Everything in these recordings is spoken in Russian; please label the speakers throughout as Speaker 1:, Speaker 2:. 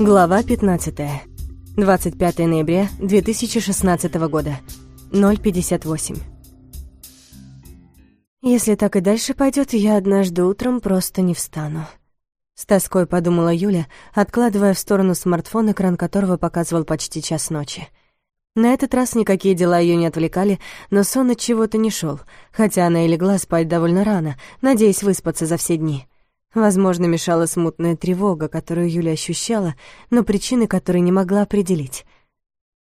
Speaker 1: Глава 15. 25 ноября 2016 года. 058. Если так и дальше пойдет, я однажды утром просто не встану. С тоской подумала Юля, откладывая в сторону смартфон, экран которого показывал почти час ночи. На этот раз никакие дела ее не отвлекали, но сон от чего-то не шел, хотя она и легла спать довольно рано, надеясь выспаться за все дни. Возможно, мешала смутная тревога, которую Юля ощущала, но причины которой не могла определить.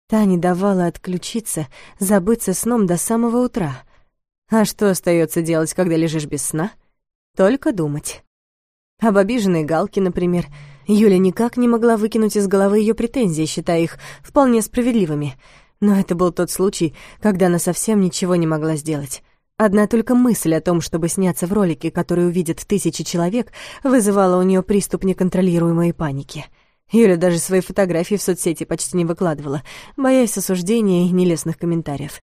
Speaker 1: Та не давала отключиться, забыться сном до самого утра. А что остается делать, когда лежишь без сна? Только думать. Об обиженной Галке, например. Юля никак не могла выкинуть из головы ее претензии, считая их вполне справедливыми. Но это был тот случай, когда она совсем ничего не могла сделать. Одна только мысль о том, чтобы сняться в ролике, который увидят тысячи человек, вызывала у нее приступ неконтролируемой паники. Юля даже свои фотографии в соцсети почти не выкладывала, боясь осуждения и нелестных комментариев.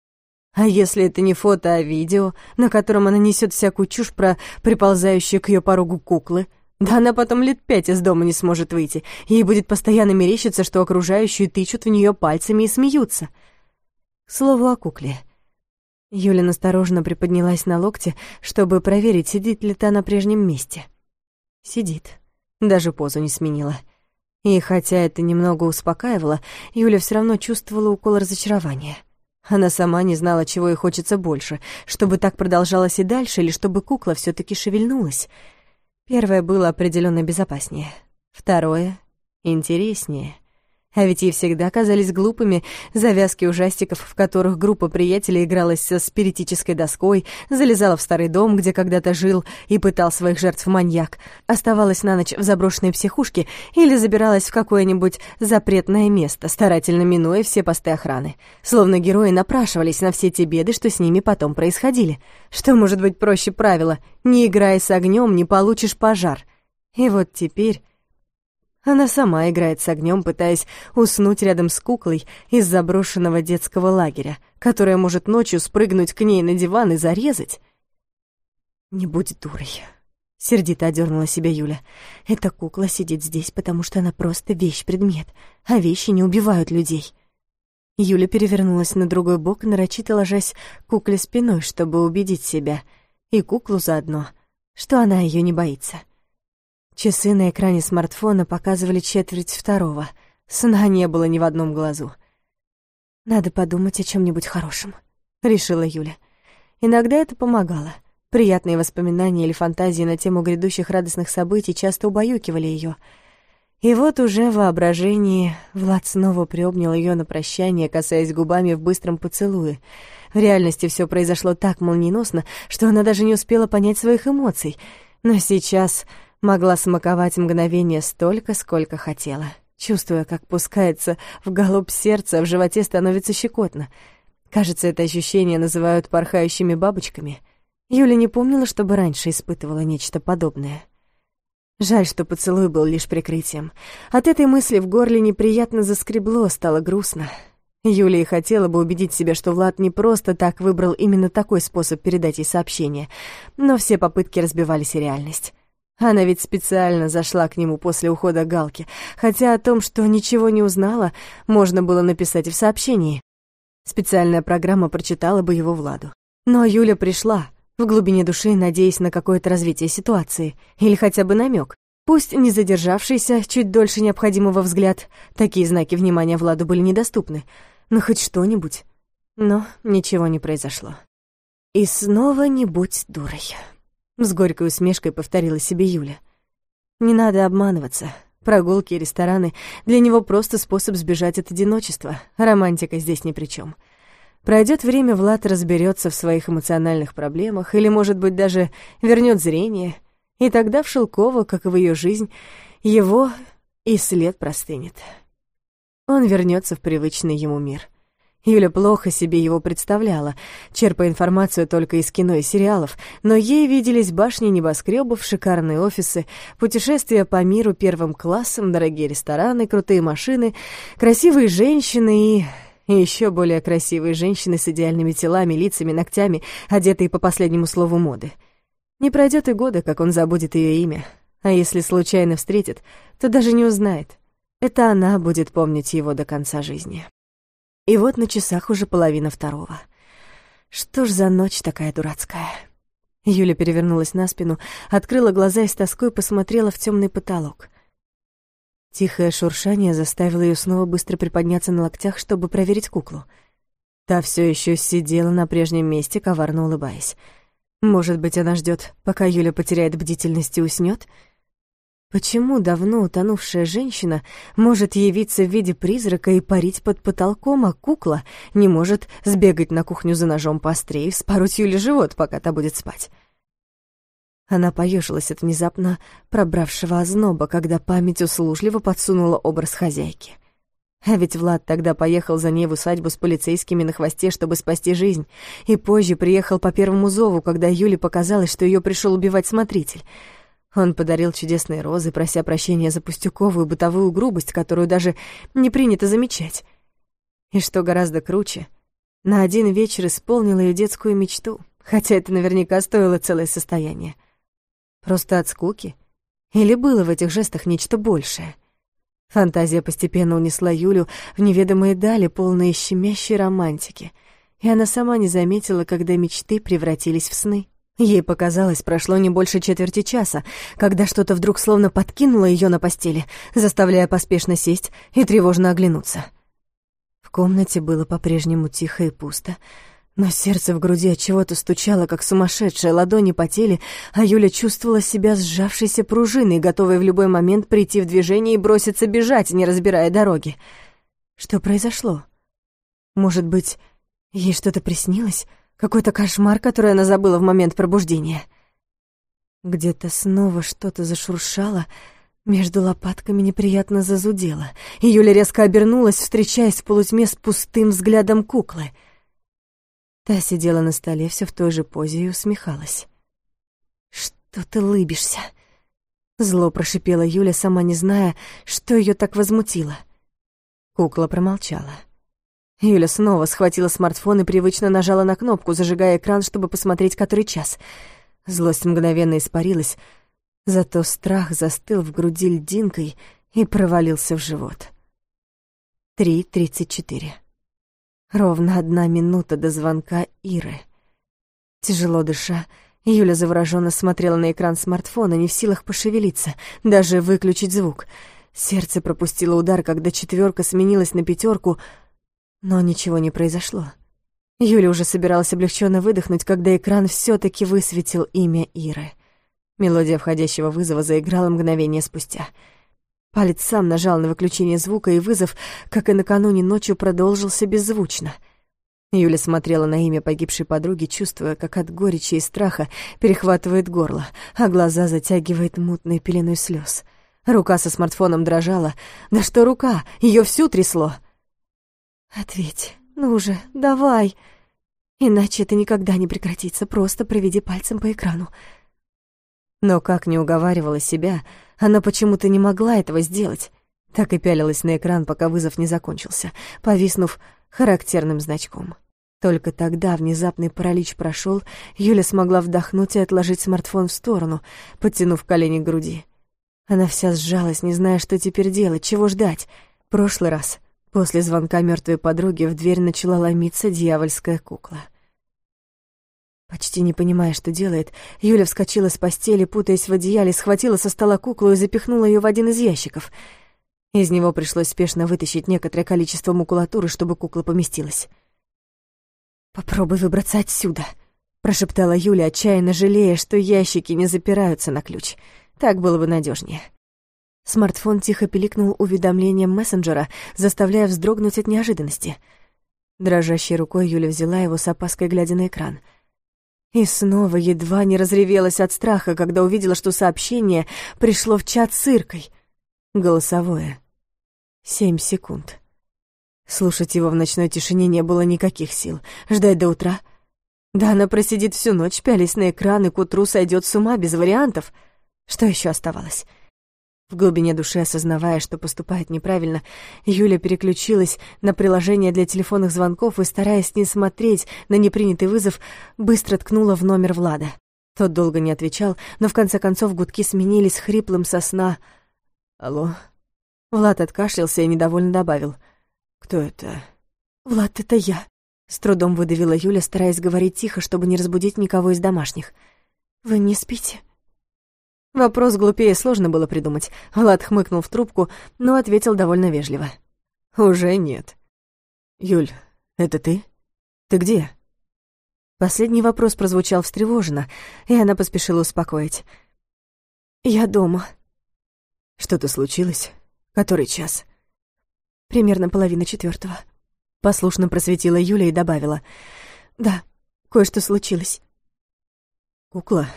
Speaker 1: А если это не фото, а видео, на котором она несет всякую чушь про приползающие к ее порогу куклы? Да она потом лет пять из дома не сможет выйти. Ей будет постоянно мерещиться, что окружающие тычут в нее пальцами и смеются. К слову о кукле. Юля настороженно приподнялась на локте, чтобы проверить, сидит ли та на прежнем месте. Сидит. Даже позу не сменила. И хотя это немного успокаивало, Юля все равно чувствовала укол разочарования. Она сама не знала, чего ей хочется больше, чтобы так продолжалось и дальше, или чтобы кукла все таки шевельнулась. Первое было определенно безопаснее. Второе — интереснее — а ведь ей всегда казались глупыми завязки ужастиков, в которых группа приятелей игралась со спиритической доской, залезала в старый дом, где когда-то жил и пытал своих жертв маньяк, оставалась на ночь в заброшенной психушке или забиралась в какое-нибудь запретное место, старательно минуя все посты охраны. Словно герои напрашивались на все те беды, что с ними потом происходили. Что может быть проще правила? Не играй с огнем, не получишь пожар. И вот теперь она сама играет с огнем, пытаясь уснуть рядом с куклой из заброшенного детского лагеря, которая может ночью спрыгнуть к ней на диван и зарезать. «Не будь дурой», — сердито одернула себя Юля. «Эта кукла сидит здесь, потому что она просто вещь-предмет, а вещи не убивают людей». Юля перевернулась на другой бок, нарочито ложась кукле спиной, чтобы убедить себя, и куклу заодно, что она ее не боится. Часы на экране смартфона показывали четверть второго. Сна не было ни в одном глазу. «Надо подумать о чем нибудь хорошем», — решила Юля. Иногда это помогало. Приятные воспоминания или фантазии на тему грядущих радостных событий часто убаюкивали ее. И вот уже в воображении Влад снова приобнял ее на прощание, касаясь губами в быстром поцелуе. В реальности все произошло так молниеносно, что она даже не успела понять своих эмоций. Но сейчас могла смаковать мгновение столько, сколько хотела, чувствуя, как пускается в голубь сердца, а в животе становится щекотно. Кажется, это ощущение называют порхающими бабочками. Юля не помнила, чтобы раньше испытывала нечто подобное. Жаль, что поцелуй был лишь прикрытием. От этой мысли в горле неприятно заскребло, стало грустно. Юлия хотела бы убедить себя, что Влад не просто так выбрал именно такой способ передать ей сообщение, но все попытки разбивались реальность. Она ведь специально зашла к нему после ухода Галки, хотя о том, что ничего не узнала, можно было написать и в сообщении. Специальная программа прочитала бы его Владу. Но Юля пришла, в глубине души надеясь на какое-то развитие ситуации, или хотя бы намек. Пусть не задержавшийся чуть дольше необходимого взгляд, такие знаки внимания Владу были недоступны, но хоть что-нибудь. Но ничего не произошло. И снова не будь дурой. С горькой усмешкой повторила себе Юля. Не надо обманываться. Прогулки и рестораны для него просто способ сбежать от одиночества. Романтика здесь ни при чем. Пройдет время, Влад разберется в своих эмоциональных проблемах или, может быть, даже вернет зрение. И тогда в Шелково, как и в ее жизнь, его и след простынет. Он вернется в привычный ему мир — Юля плохо себе его представляла, черпая информацию только из кино и сериалов, но ей виделись башни небоскребов, шикарные офисы, путешествия по миру первым классом, дорогие рестораны, крутые машины, красивые женщины и... И еще более красивые женщины с идеальными телами, лицами, ногтями, одетые по последнему слову моды. Не пройдет и года, как он забудет ее имя, а если случайно встретит, то даже не узнает. Это она будет помнить его до конца жизни. И вот на часах уже половина второго. Что ж за ночь такая дурацкая? Юля перевернулась на спину, открыла глаза и с тоской посмотрела в темный потолок. Тихое шуршание заставило ее снова быстро приподняться на локтях, чтобы проверить куклу. Та все еще сидела на прежнем месте, коварно улыбаясь. Может быть, она ждет, пока Юля потеряет бдительность и уснет? Почему давно утонувшая женщина может явиться в виде призрака и парить под потолком, а кукла не может сбегать на кухню за ножом поострее и вспороть Юле живот, пока та будет спать? Она поежилась от внезапно пробравшего озноба, когда память услужливо подсунула образ хозяйки. А ведь Влад тогда поехал за ней в усадьбу с полицейскими на хвосте, чтобы спасти жизнь, и позже приехал по первому зову, когда Юле показалось, что ее пришел убивать смотритель. Он подарил чудесные розы, прося прощения за пустяковую бытовую грубость, которую даже не принято замечать. И что гораздо круче, на один вечер исполнил ее детскую мечту, хотя это наверняка стоило целое состояние — Просто от скуки? Или было в этих жестах нечто большее? Фантазия постепенно унесла Юлю в неведомые дали, полные щемящей романтики, и она сама не заметила, когда мечты превратились в сны. Ей показалось, прошло не больше четверти часа, когда что-то вдруг словно подкинуло ее на постели, заставляя поспешно сесть и тревожно оглянуться. В комнате было по-прежнему тихо и пусто, но сердце в груди от чего-то стучало, как сумасшедшее, ладони потели, а Юля чувствовала себя сжавшейся пружиной, готовой в любой момент прийти в движение и броситься бежать, не разбирая дороги. Что произошло? Может быть, ей что-то приснилось? Какой-то кошмар, который она забыла в момент пробуждения? Где-то снова что-то зашуршало, между лопатками неприятно зазудело, и Юля резко обернулась, встречаясь в полутьме с пустым взглядом куклы — Та сидела на столе все в той же позе и усмехалась. «Что ты лыбишься?» Зло прошипела Юля, сама не зная, что ее так возмутило. Кукла промолчала. Юля снова схватила смартфон и привычно нажала на кнопку, зажигая экран, чтобы посмотреть, который час. Злость мгновенно испарилась, зато страх застыл в груди льдинкой и провалился в живот. Три тридцать четыре. Ровно одна минута до звонка Иры. Тяжело дыша, Юля завороженно смотрела на экран смартфона, не в силах пошевелиться, даже выключить звук. Сердце пропустило удар, когда четверка сменилась на пятерку, но ничего не произошло. Юля уже собиралась облегченно выдохнуть, когда экран все таки высветил имя Иры. Мелодия входящего вызова заиграла мгновение спустя — Палец сам нажал на выключение звука, и вызов, как и накануне ночью, продолжился беззвучно. Юля смотрела на имя погибшей подруги, чувствуя, как от горечи и страха перехватывает горло, а глаза затягивает мутной пеленой слез. Рука со смартфоном дрожала. Да что рука? Ее всю трясло. «Ответь, ну же, давай!» Иначе это никогда не прекратится, просто проведи пальцем по экрану. Но как не уговаривала себя, она почему-то не могла этого сделать. Так и пялилась на экран, пока вызов не закончился, повиснув характерным значком. Только тогда внезапный паралич прошел, Юля смогла вдохнуть и отложить смартфон в сторону, подтянув колени к груди. Она вся сжалась, не зная, что теперь делать, чего ждать. Прошлый раз, после звонка мертвой подруги, в дверь начала ломиться дьявольская кукла — Почти не понимая, что делает, Юля вскочила с постели, путаясь в одеяле, схватила со стола куклу и запихнула ее в один из ящиков. Из него пришлось спешно вытащить некоторое количество макулатуры, чтобы кукла поместилась. «Попробуй выбраться отсюда», — прошептала Юля, отчаянно жалея, что ящики не запираются на ключ. Так было бы надежнее. Смартфон тихо пиликнул уведомлением мессенджера, заставляя вздрогнуть от неожиданности. Дрожащей рукой Юля взяла его с опаской, глядя на экран — и снова едва не разревелась от страха, когда увидела, что сообщение пришло в чат с Иркой. Голосовое. Семь секунд. Слушать его в ночной тишине не было никаких сил. Ждать до утра? Да она просидит всю ночь, пялись на экран, и к утру сойдет с ума без вариантов. Что еще оставалось? В глубине души осознавая, что поступает неправильно, Юля переключилась на приложение для телефонных звонков и, стараясь не смотреть на непринятый вызов, быстро ткнула в номер Влада. Тот долго не отвечал, но в конце концов гудки сменились хриплым сосна. «Алло?» Влад откашлялся и недовольно добавил.
Speaker 2: «Кто это?»
Speaker 1: «Влад, это я», — с трудом выдавила Юля, стараясь говорить тихо, чтобы не разбудить никого из домашних. «Вы не спите?» Вопрос глупее сложно было придумать. Влад хмыкнул в трубку, но ответил довольно вежливо.
Speaker 2: «Уже нет». «Юль, это ты? Ты где?»
Speaker 1: Последний вопрос прозвучал встревоженно, и она поспешила успокоить. «Я дома».
Speaker 2: «Что-то случилось? Который час?»
Speaker 1: «Примерно половина четвертого. Послушно просветила Юля и добавила. «Да, кое-что случилось».
Speaker 2: «Кукла?»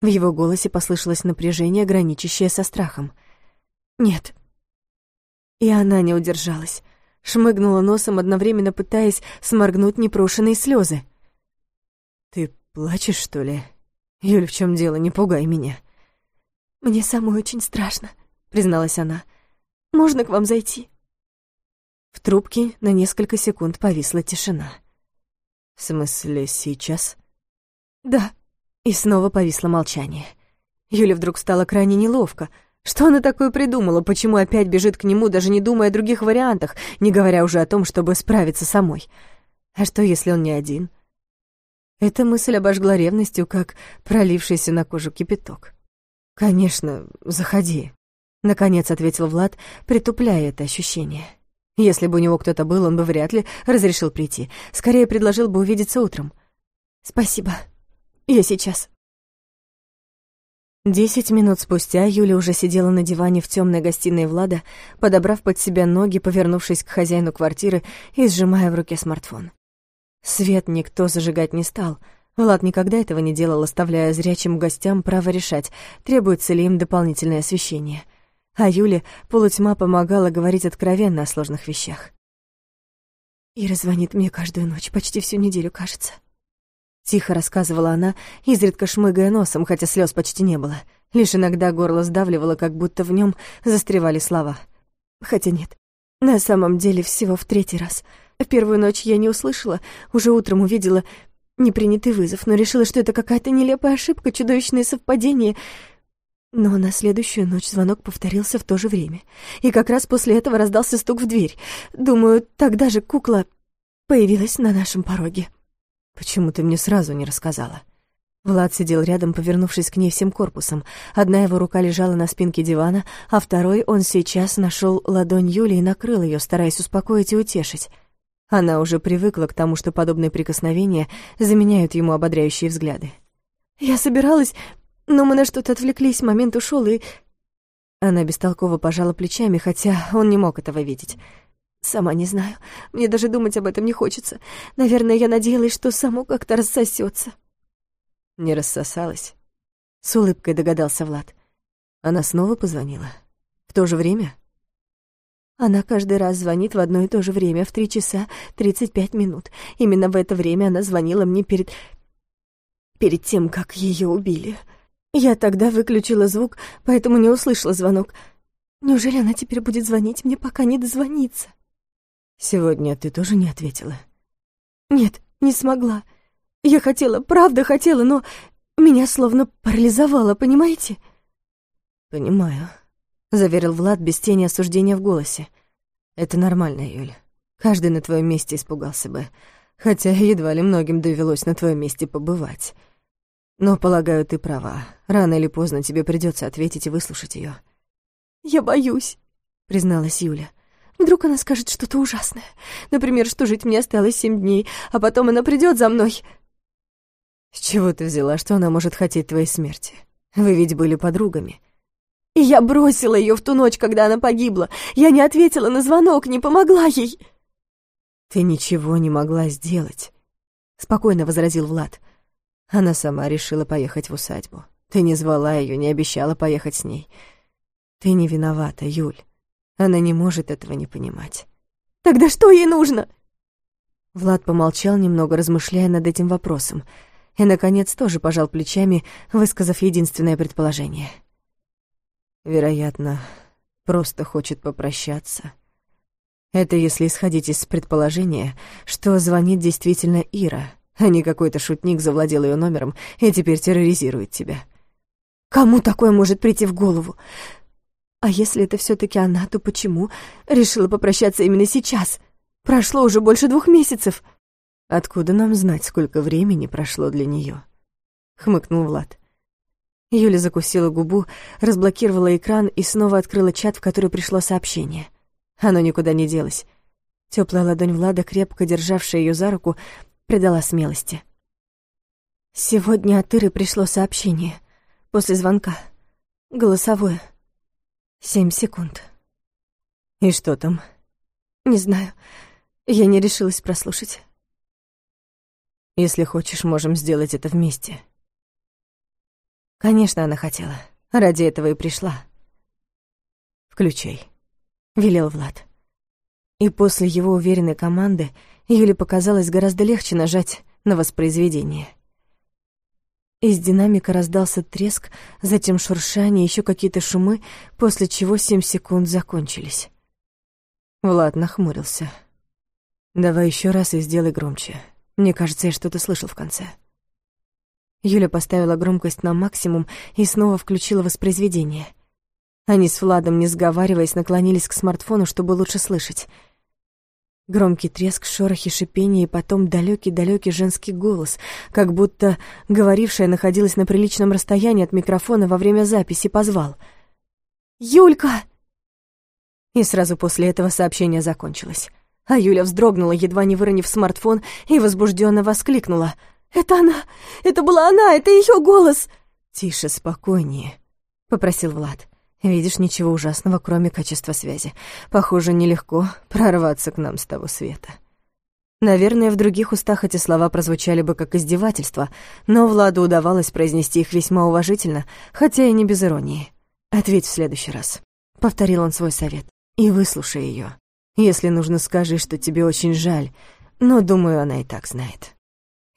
Speaker 1: В его голосе послышалось напряжение, граничащее со страхом. «Нет». И она не удержалась. Шмыгнула носом, одновременно пытаясь сморгнуть непрошенные слезы.
Speaker 2: «Ты плачешь, что ли? Юль, в чем дело? Не пугай меня».
Speaker 1: «Мне самой очень страшно», — призналась она. «Можно к вам зайти?» В трубке на несколько секунд повисла тишина.
Speaker 2: «В смысле, сейчас?»
Speaker 1: «Да». И снова повисло молчание. Юле вдруг стало крайне неловко. Что она такое придумала? Почему опять бежит к нему, даже не думая о других вариантах, не говоря уже о том, чтобы справиться самой? А что, если он не один? Эта мысль обожгла ревностью, как пролившийся на кожу кипяток. «Конечно, заходи», — наконец ответил Влад, притупляя это ощущение. Если бы у него кто-то был, он бы вряд ли разрешил прийти. Скорее предложил бы увидеться утром. «Спасибо. Я сейчас». Десять минут спустя Юля уже сидела на диване в темной гостиной Влада, подобрав под себя ноги, повернувшись к хозяину квартиры и сжимая в руке смартфон. Свет никто зажигать не стал. Влад никогда этого не делал, оставляя зрячим гостям право решать, требуется ли им дополнительное освещение — а Юле полутьма помогала говорить откровенно о сложных вещах. «Ира звонит мне каждую ночь, почти всю неделю, кажется». Тихо рассказывала она, изредка шмыгая носом, хотя слез почти не было. Лишь иногда горло сдавливало, как будто в нем застревали слова. Хотя нет, на самом деле всего в третий раз. В первую ночь я не услышала, уже утром увидела непринятый вызов, но решила, что это какая-то нелепая ошибка, чудовищное совпадение — но на следующую ночь звонок повторился в то же время. И как раз после этого раздался стук в дверь. Думаю, тогда же кукла появилась на нашем пороге.
Speaker 2: «Почему ты мне сразу не рассказала?»
Speaker 1: Влад сидел рядом, повернувшись к ней всем корпусом. Одна его рука лежала на спинке дивана, а второй он сейчас нашел ладонь Юли и накрыл ее, стараясь успокоить и утешить. Она уже привыкла к тому, что подобные прикосновения заменяют ему ободряющие взгляды. «Я собиралась но мы на что-то отвлеклись, момент ушел и...» Она бестолково пожала плечами, хотя он не мог этого видеть. «Сама не знаю. Мне даже думать об этом не хочется. Наверное, я надеялась, что само как-то рассосется.
Speaker 2: «Не рассосалась?»
Speaker 1: С улыбкой догадался Влад.
Speaker 2: Она снова позвонила? В то же время?»
Speaker 1: Она каждый раз звонит в одно и то же время, в три часа тридцать пять минут. Именно в это время она звонила мне перед... перед тем, как ее убили. Я тогда выключила звук, поэтому не услышала звонок. Неужели она теперь будет звонить мне, пока не дозвонится?
Speaker 2: Сегодня ты тоже не ответила?
Speaker 1: Нет, не смогла. Я хотела, правда хотела, но меня словно парализовало, понимаете?
Speaker 2: Понимаю, заверил Влад без тени осуждения в голосе. Это нормально, Юля. Каждый на твоем месте испугался бы, хотя едва ли многим довелось на твоем месте побывать. Но, полагаю, ты права. Рано или поздно тебе придется ответить и выслушать ее.
Speaker 1: «Я боюсь», — призналась Юля. «Вдруг она скажет что-то ужасное. Например, что жить мне осталось семь дней, а потом она придет за мной».
Speaker 2: «С чего ты взяла, что она может хотеть твоей смерти? Вы ведь были подругами».
Speaker 1: «И я бросила ее в ту ночь, когда она погибла. Я не ответила на звонок, не помогла ей».
Speaker 2: «Ты ничего не могла сделать», — спокойно возразил Влад. Она сама решила поехать в усадьбу. Ты не звала ее, не обещала поехать с ней. Ты не виновата, Юль. Она не может этого не понимать.
Speaker 1: Тогда что ей нужно?
Speaker 2: Влад помолчал немного, размышляя над этим вопросом, и, наконец, тоже пожал плечами, высказав единственное предположение. Вероятно, просто хочет попрощаться. Это если исходить из предположения, что звонит действительно Ира, а не какой-то шутник завладел ее номером и теперь терроризирует тебя.
Speaker 1: Кому такое может прийти в голову? А если это все таки она, то почему решила попрощаться именно сейчас? Прошло уже больше двух месяцев.
Speaker 2: Откуда нам знать, сколько времени прошло для нее? хмыкнул Влад.
Speaker 1: Юля закусила губу, разблокировала экран и снова открыла чат, в который пришло сообщение. Оно никуда не делось. Теплая ладонь Влада, крепко державшая ее за руку, придала смелости. Сегодня от Иры пришло сообщение. После звонка. Голосовое. Семь секунд.
Speaker 2: И что там?
Speaker 1: Не знаю. Я не решилась прослушать.
Speaker 2: Если хочешь, можем сделать это вместе.
Speaker 1: Конечно, она хотела. Ради этого и пришла.
Speaker 2: «Включай», —
Speaker 1: велел Влад. И после его уверенной команды Юле показалось гораздо легче нажать на воспроизведение. Из динамика раздался треск, затем шуршание, еще какие-то шумы, после чего семь секунд закончились.
Speaker 2: Влад нахмурился. «Давай еще раз и сделай громче. Мне кажется, я что-то слышал в конце».
Speaker 1: Юля поставила громкость на максимум и снова включила воспроизведение. Они с Владом, не сговариваясь, наклонились к смартфону, чтобы лучше слышать. Громкий треск, шорохи, шипение и потом далекий-далекий женский голос, как будто говорившая находилась на приличном расстоянии от микрофона во время записи, позвал. «Юлька!» И сразу после этого сообщение закончилось. А Юля вздрогнула, едва не выронив смартфон, и возбужденно воскликнула — «Это она! Это была она! Это ее голос!»
Speaker 2: «Тише, спокойнее», — попросил Влад. «Видишь, ничего ужасного, кроме качества связи. Похоже, нелегко прорваться к нам с того света».
Speaker 1: Наверное, в других устах эти слова прозвучали бы как издевательство, но Владу удавалось произнести их весьма уважительно, хотя и не без иронии. «Ответь в следующий раз», — повторил он свой совет, — «и выслушай ее. Если нужно, скажи, что тебе очень жаль, но, думаю, она и так знает».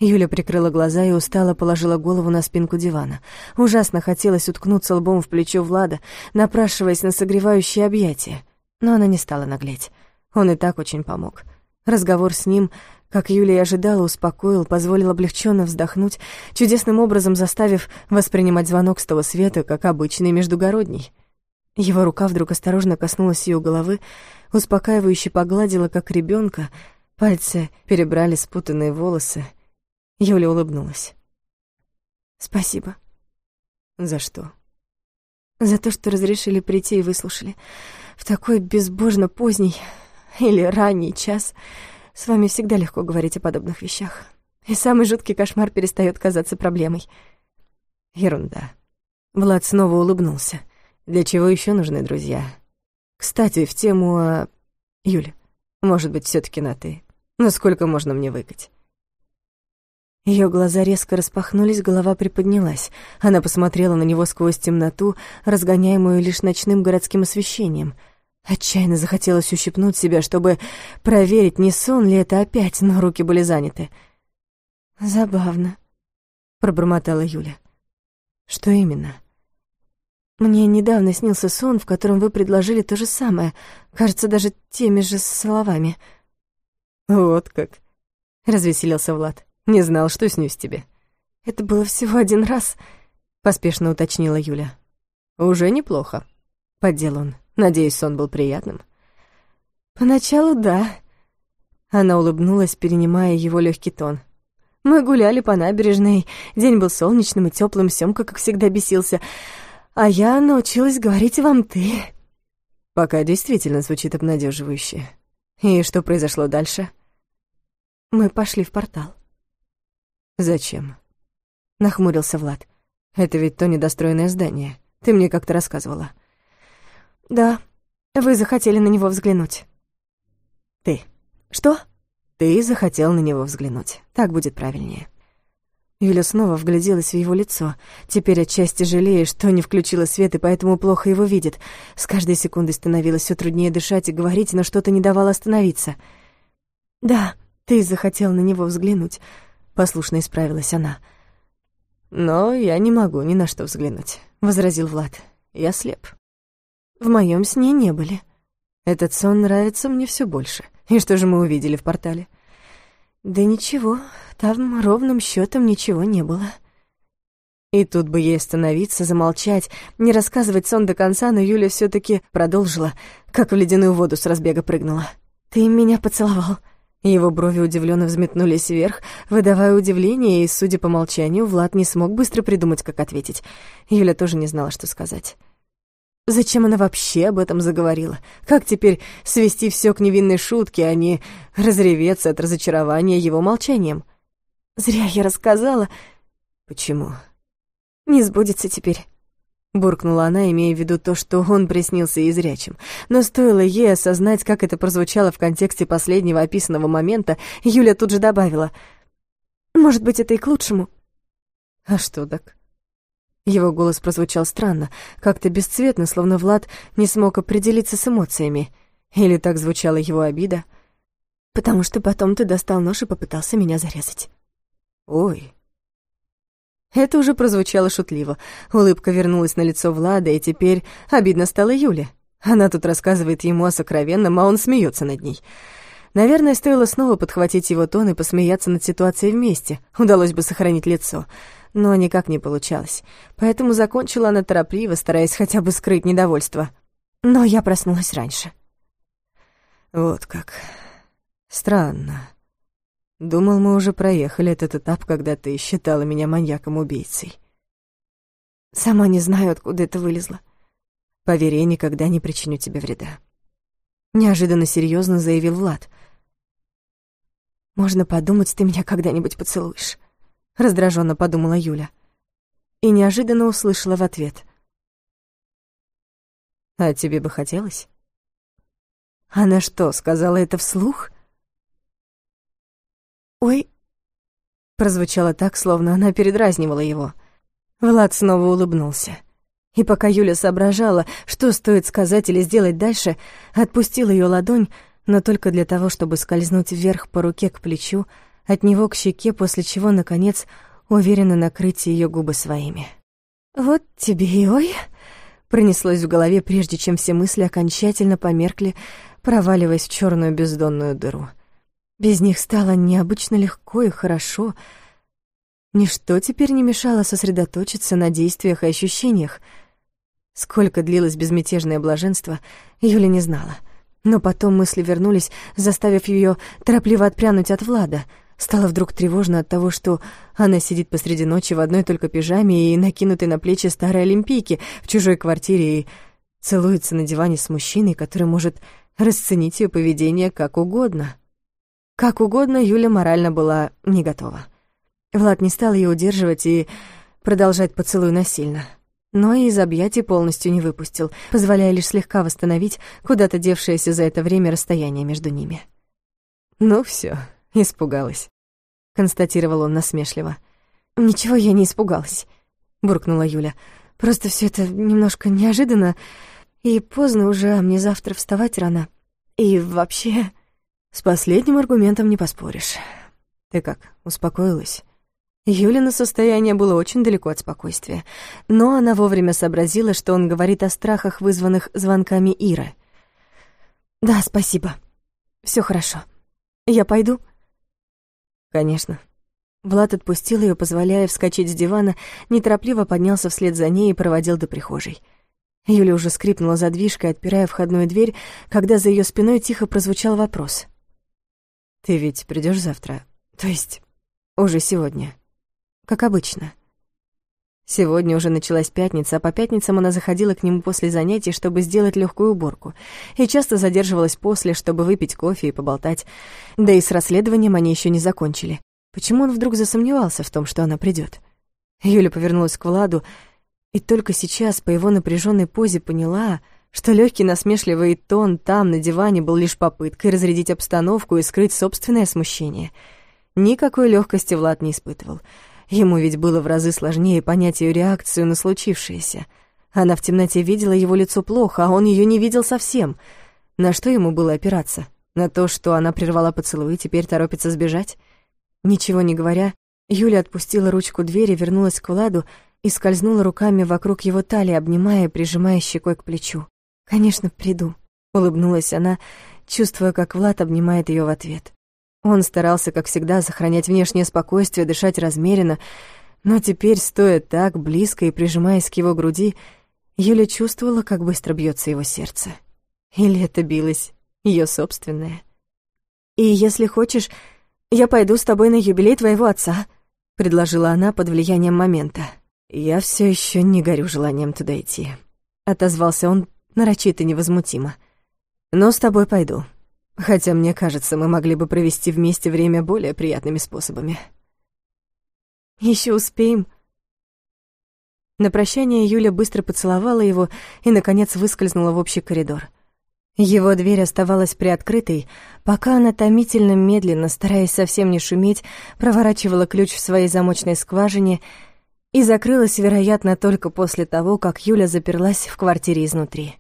Speaker 1: Юля прикрыла глаза и устало положила голову на спинку дивана. Ужасно хотелось уткнуться лбом в плечо Влада, напрашиваясь на согревающее объятие. Но она не стала наглеть. Он и так очень помог. Разговор с ним, как Юля и ожидала, успокоил, позволил облегченно вздохнуть, чудесным образом заставив воспринимать звонок с того света, как обычный междугородний. Его рука вдруг осторожно коснулась ее головы, успокаивающе погладила, как ребенка, пальцы перебрали спутанные волосы — Юля улыбнулась. «Спасибо».
Speaker 2: «За что?»
Speaker 1: «За то, что разрешили прийти и выслушали. В такой безбожно поздний или ранний час с вами всегда легко говорить о подобных вещах. И самый жуткий кошмар перестает казаться проблемой».
Speaker 2: «Ерунда». Влад снова улыбнулся. «Для чего еще нужны друзья?» «Кстати, в тему... Юля, может быть, все таки на «ты». Насколько можно мне выкать?»
Speaker 1: Ее глаза резко распахнулись, голова приподнялась. Она посмотрела на него сквозь темноту, разгоняемую лишь ночным городским освещением. Отчаянно захотелось ущипнуть себя, чтобы проверить, не сон ли это опять, но руки были заняты. «Забавно», — пробормотала Юля.
Speaker 2: «Что именно?»
Speaker 1: «Мне недавно снился сон, в котором вы предложили то же самое, кажется, даже теми же словами».
Speaker 2: «Вот как», — развеселился Влад. Не знал, что снюсь тебе».
Speaker 1: «Это было всего один раз», — поспешно уточнила Юля.
Speaker 2: «Уже неплохо», — поддел он. «Надеюсь, сон был приятным».
Speaker 1: «Поначалу да». Она улыбнулась, перенимая его легкий тон. «Мы гуляли по набережной, день был солнечным и теплым, Сёмка, как всегда, бесился, а я научилась говорить вам «ты».
Speaker 2: Пока действительно звучит обнадеживающе. И что произошло дальше?
Speaker 1: Мы пошли в портал.
Speaker 2: «Зачем?» — нахмурился Влад. «Это ведь то недостроенное здание. Ты мне как-то рассказывала».
Speaker 1: «Да, вы захотели на него взглянуть».
Speaker 2: «Ты».
Speaker 1: «Что?»
Speaker 2: «Ты захотел на него взглянуть. Так будет правильнее».
Speaker 1: Юля снова вгляделась в его лицо, теперь отчасти жалея, что не включила свет и поэтому плохо его видит. С каждой секундой становилось все труднее дышать и говорить, но что-то не давало остановиться. «Да, ты захотел на него взглянуть», — послушно исправилась она.
Speaker 2: «Но я не могу ни на что взглянуть», — возразил Влад. «Я слеп».
Speaker 1: «В моем сне не были».
Speaker 2: «Этот сон нравится мне все больше. И что же мы увидели в портале?»
Speaker 1: «Да ничего, там ровным счетом ничего не было». И тут бы ей остановиться, замолчать, не рассказывать сон до конца, но Юля все таки продолжила, как в ледяную воду с разбега прыгнула. «Ты меня поцеловал». Его брови удивленно взметнулись вверх, выдавая удивление, и, судя по молчанию, Влад не смог быстро придумать, как ответить. Юля тоже не знала, что сказать. Зачем она вообще об этом заговорила? Как теперь свести все к невинной шутке, а не разреветься от разочарования его молчанием? Зря я рассказала. Почему? Не сбудется теперь. Буркнула она, имея в виду то, что он приснился ей зрячим. Но стоило ей осознать, как это прозвучало в контексте последнего описанного момента, Юля тут же добавила. «Может быть, это и к лучшему». «А что так?» Его голос прозвучал странно, как-то бесцветно, словно Влад не смог определиться с эмоциями. Или так звучала его обида. «Потому что потом ты достал нож и попытался меня зарезать». «Ой», это уже прозвучало шутливо. Улыбка вернулась на лицо Влада, и теперь обидно стало Юле. Она тут рассказывает ему о сокровенном, а он смеется над ней. Наверное, стоило снова подхватить его тон и посмеяться над ситуацией вместе. Удалось бы сохранить лицо. Но никак не получалось. Поэтому закончила она торопливо, стараясь хотя бы скрыть недовольство. Но я проснулась раньше. Вот как. Странно. Думал, мы уже проехали этот этап, когда ты считала меня маньяком-убийцей. Сама не знаю, откуда это вылезло. Поверь, я никогда не причиню тебе вреда. Неожиданно серьезно заявил Влад. Можно подумать, ты меня когда-нибудь поцелуешь. Раздраженно подумала Юля. И неожиданно услышала в ответ. А тебе бы хотелось? Она что, сказала это вслух? «Ой...» Прозвучало так, словно она передразнивала его. Влад снова улыбнулся. И пока Юля соображала, что стоит сказать или сделать дальше, отпустил ее ладонь, но только для того, чтобы скользнуть вверх по руке к плечу, от него к щеке, после чего, наконец, уверенно накрыть ее губы своими. «Вот тебе и ой!» Пронеслось в голове, прежде чем все мысли окончательно померкли, проваливаясь в черную бездонную дыру — без них стало необычно легко и хорошо. Ничто теперь не мешало сосредоточиться на действиях и ощущениях. Сколько длилось безмятежное блаженство, Юля не знала. Но потом мысли вернулись, заставив ее торопливо отпрянуть от Влада. Стало вдруг тревожно от того, что она сидит посреди ночи в одной только пижаме и накинутой на плечи старой олимпийки в чужой квартире и целуется на диване с мужчиной, который может расценить ее поведение как угодно. Как угодно, Юля морально была не готова. Влад не стал ее удерживать и продолжать поцелуй насильно. Но и из объятий полностью не выпустил, позволяя лишь слегка восстановить куда-то девшееся за это время расстояние между ними. «Ну все, испугалась», — констатировал он насмешливо. «Ничего я не испугалась», — буркнула Юля. «Просто все это немножко неожиданно, и поздно уже, а мне завтра вставать рано. И вообще...» С последним аргументом не поспоришь. Ты как, успокоилась? Юлина состояние было очень далеко от спокойствия, но она вовремя сообразила, что он говорит о страхах, вызванных звонками Иры. «Да, спасибо. Все хорошо. Я пойду?» «Конечно». Влад отпустил ее, позволяя вскочить с дивана, неторопливо поднялся вслед за ней и проводил до прихожей. Юля уже скрипнула задвижкой, отпирая входную дверь, когда за ее спиной тихо прозвучал вопрос. Ты ведь придешь завтра? То есть, уже сегодня? Как обычно. Сегодня уже началась пятница, а по пятницам она заходила к нему после занятий, чтобы сделать легкую уборку, и часто задерживалась после, чтобы выпить кофе и поболтать. Да и с расследованием они еще не закончили. Почему он вдруг засомневался в том, что она придет? Юля повернулась к Владу, и только сейчас по его напряженной позе поняла, что легкий насмешливый тон там, на диване, был лишь попыткой разрядить обстановку и скрыть собственное смущение. Никакой легкости Влад не испытывал. Ему ведь было в разы сложнее понять ее реакцию на случившееся. Она в темноте видела его лицо плохо, а он ее не видел совсем. На что ему было опираться? На то, что она прервала поцелуй и теперь торопится сбежать? Ничего не говоря, Юля отпустила ручку двери, вернулась к Владу и скользнула руками вокруг его талии, обнимая и прижимая щекой к плечу. «Конечно, приду», — улыбнулась она, чувствуя, как Влад обнимает ее в ответ. Он старался, как всегда, сохранять внешнее спокойствие, дышать размеренно, Но теперь, стоя так близко и прижимаясь к его груди, Юля чувствовала, как быстро бьется его сердце. Или это билось ее собственное. «И если хочешь, я пойду с тобой на юбилей твоего отца», — предложила она под влиянием момента. «Я все еще не горю желанием туда идти», — отозвался он нарочито невозмутимо. «Но с тобой пойду. Хотя, мне кажется, мы могли бы провести вместе время более приятными способами».
Speaker 2: Еще успеем?»
Speaker 1: На прощание Юля быстро поцеловала его и, наконец, выскользнула в общий коридор. Его дверь оставалась приоткрытой, пока она томительно медленно, стараясь совсем не шуметь, проворачивала ключ в своей замочной скважине и закрылась, вероятно, только после того, как Юля заперлась в квартире изнутри.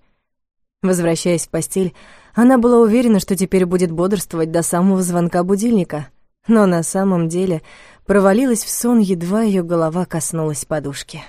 Speaker 1: Возвращаясь в постель, она была уверена, что теперь будет бодрствовать до самого звонка будильника, но на самом деле провалилась в сон, едва ее голова коснулась подушки.